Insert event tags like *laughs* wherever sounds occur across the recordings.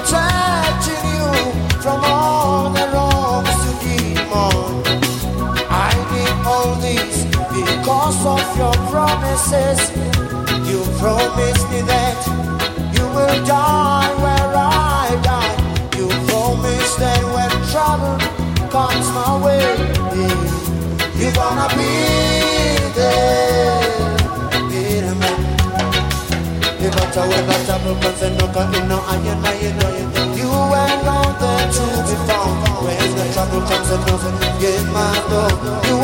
protecting you from all the wrongs you did, I did all this because of your promises. You promised me that you will die where I die. You promised that when trouble comes my way, you're gonna be. matter whether trouble comes and knock in no iron, iron, iron. You ain't all there to be found. When the trouble comes and knock, get my door.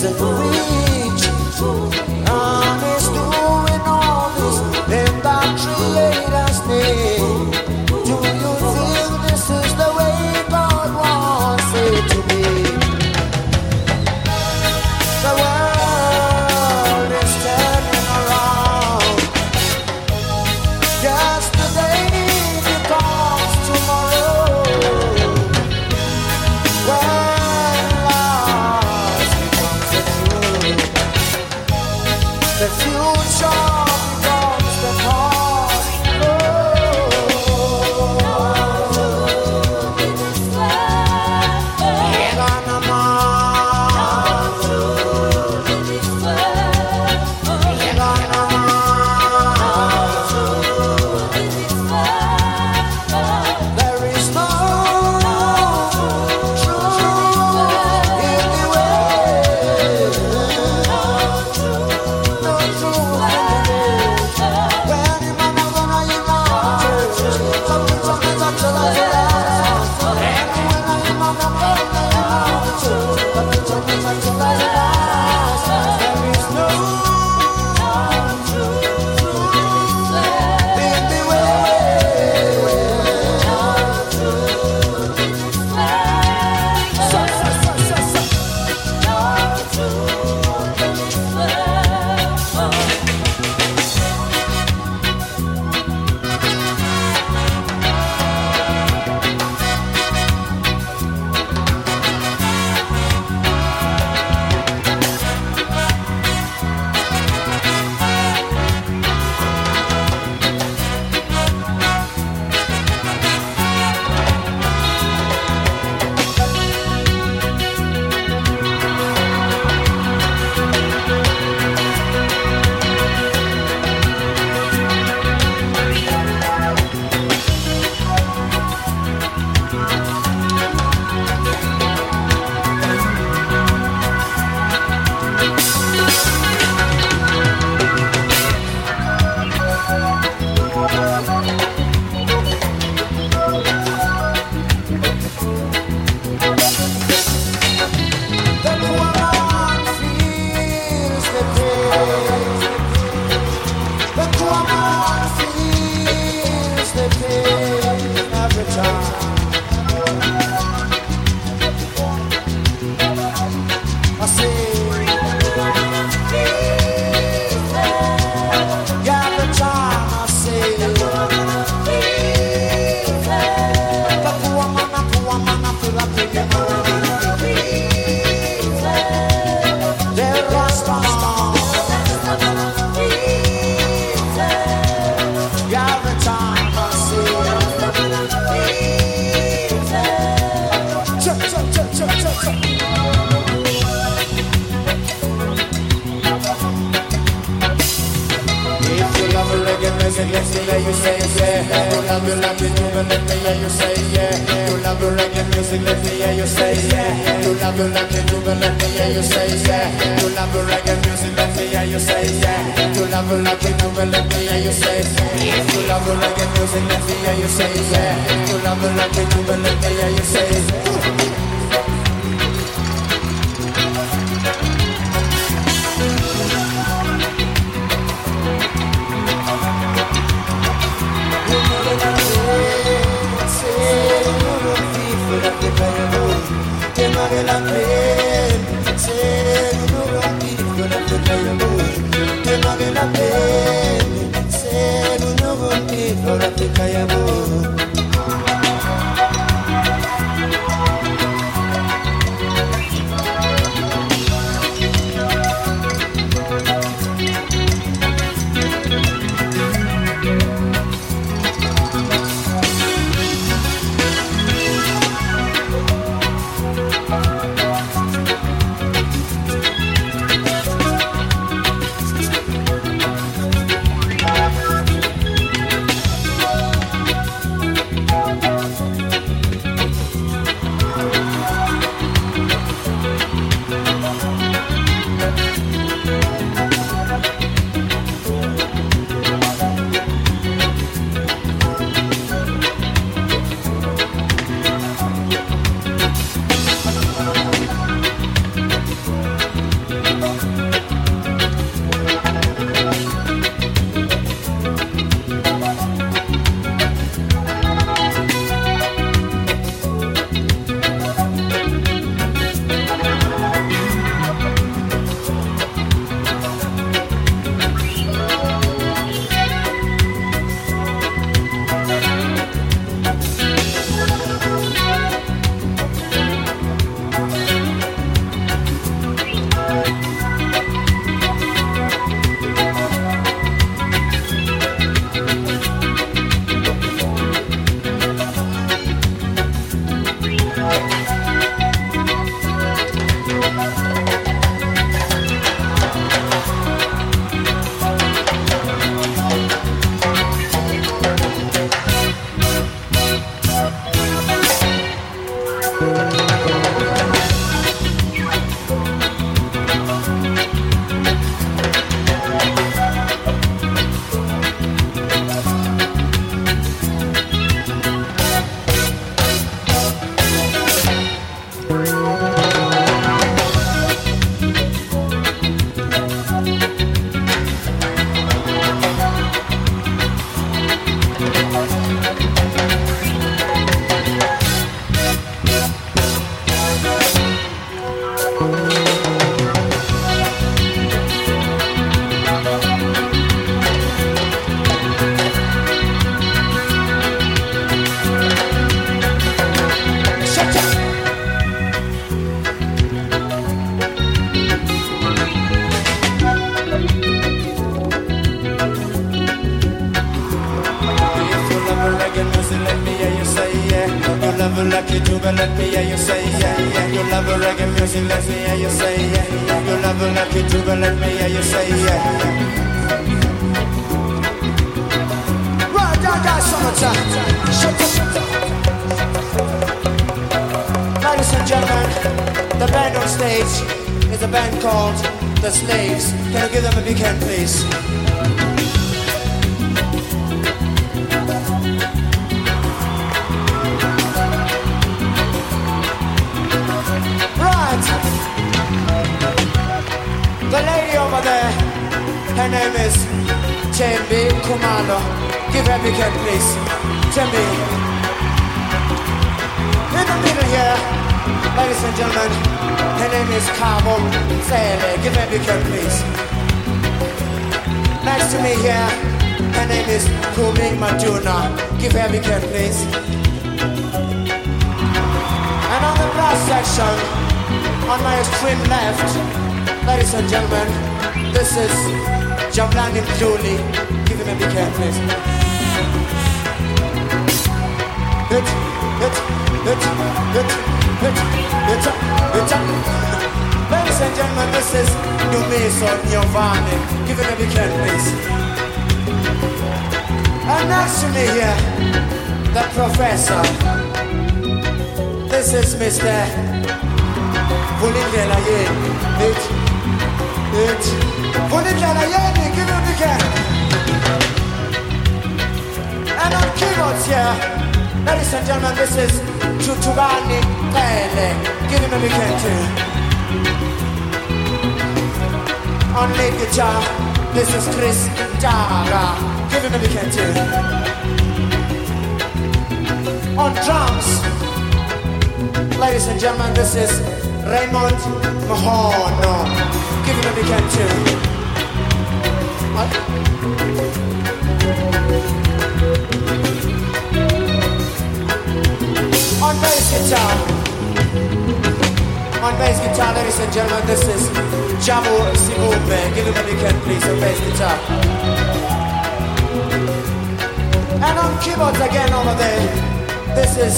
the me hear you say yeah. You love you like you do, let me hear you say yeah. You love you reggae music, let me hear you say yeah. You love you like you do, let me hear you say yeah. You love you reggae music, let me hear you say yeah. You love you like you do, let me hear you say yeah. You love you reggae music, let me hear you say yeah. You love you like you do, let me hear you say yeah. say yeah. Right, summertime. Shut up. Ladies and gentlemen, the band on stage is a band called The Slaves. Can you give them a big hand, please? Her name is Jambi Kumalo. Give her a big hand, please. Jambi. In middle here, ladies and gentlemen, her name is Cabo Sele. Give her a big hand, please. Next to me here, her name is Kumi Maduna. Give her a big hand, please. And on the brass section, on my extreme left, ladies and gentlemen, this is Jump land him truly. Give him a big hand, please. Hit, hit, hit, hit, hit, hit, hit, hit. Ladies and gentlemen, this is Numeso Giovanni. Give him a big hand, please. And next to me here, the professor. This is Mr. Volingelaye. Hit, hit. Volingelaye. Ladies and gentlemen, this is Tutugani Pele. Give him a big hand too. On lead guitar, this is Chris Dara. Give him a big hand too. On drums, ladies and gentlemen, this is Raymond Mahono. Give him a big hand too. On bass guitar, ladies and gentlemen, this is Jamu Sibumbe. Give him a big hand, please, on bass guitar. And on keyboards again over there, this is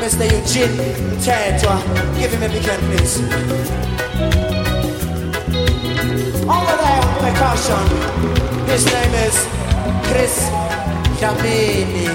Mr. Eugene Tetwa. Give him a big hand, please. Over there on percussion, his name is Chris Jamini.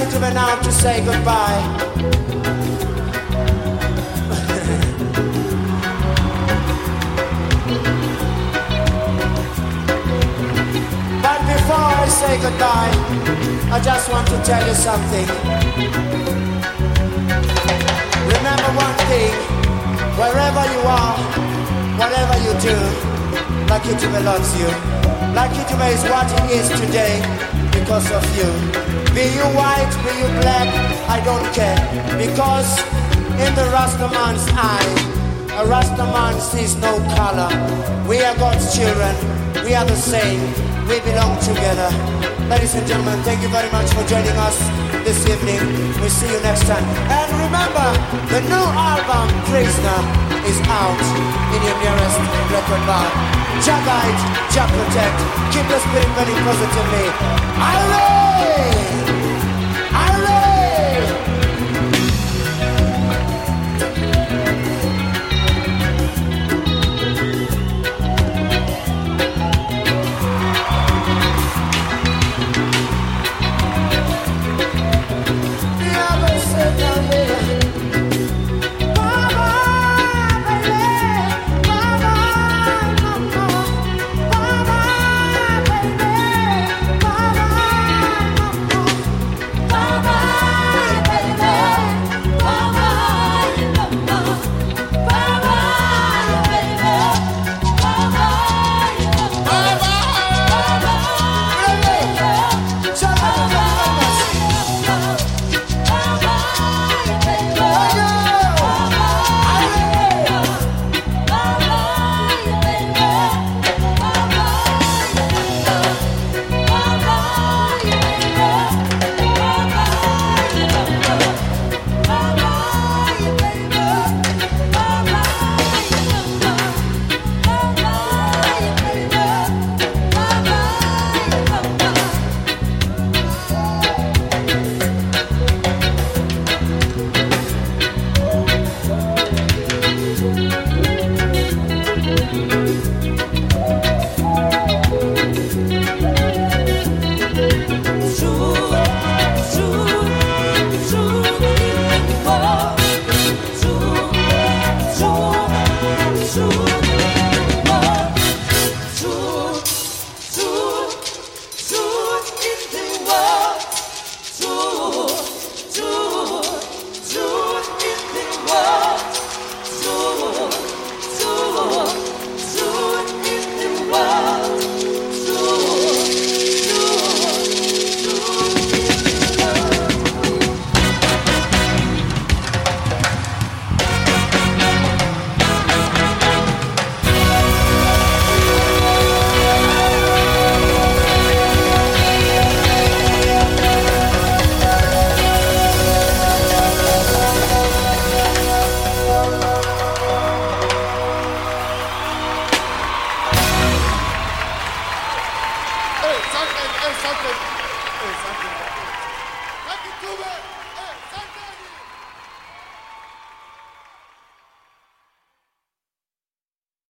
For lucky to say goodbye. *laughs* but before I say goodbye, I just want to tell you something. Remember one thing, wherever you are, whatever you do, Lucky Dube loves you. Lucky Dube is what it is today because of you. Be you white, be you black, I don't care. Because in the Rastaman's eye, a Rastaman sees no color. We are God's children. We are the same. We belong together. Ladies and gentlemen, thank you very much for joining us this evening. We'll see you next time. And remember, the new album, Prisoner, is out in your nearest record bar. Jah guide, Jah protect. Keep the spirit burning positively. Hooray!